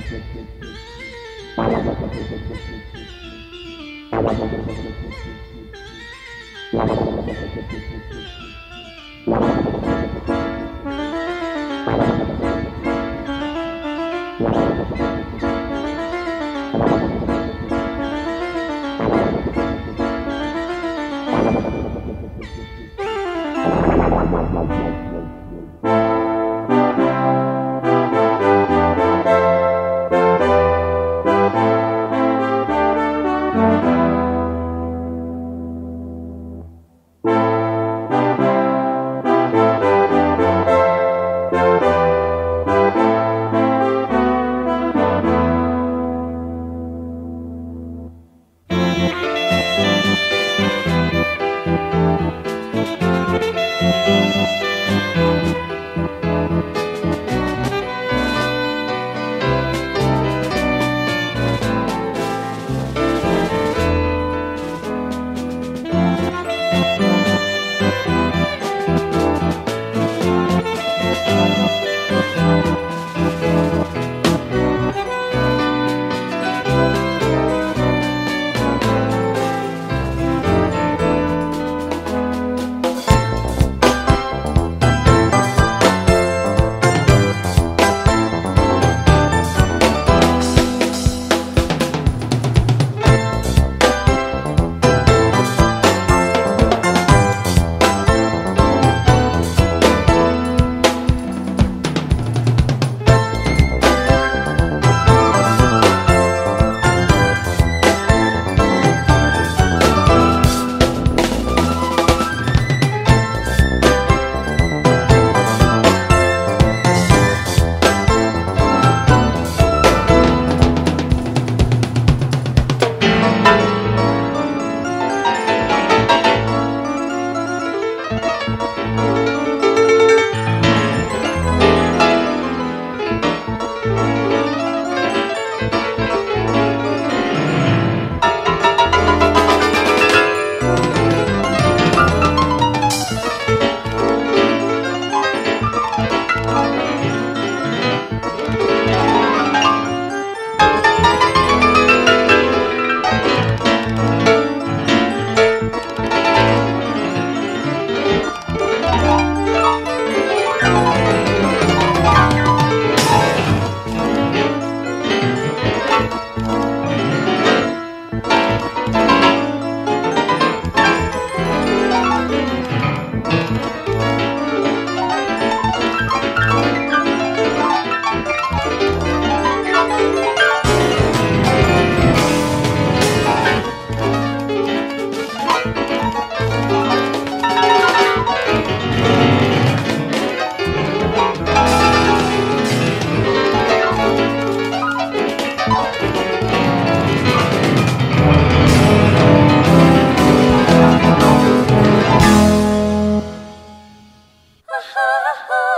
Thank you. Música ha, ha.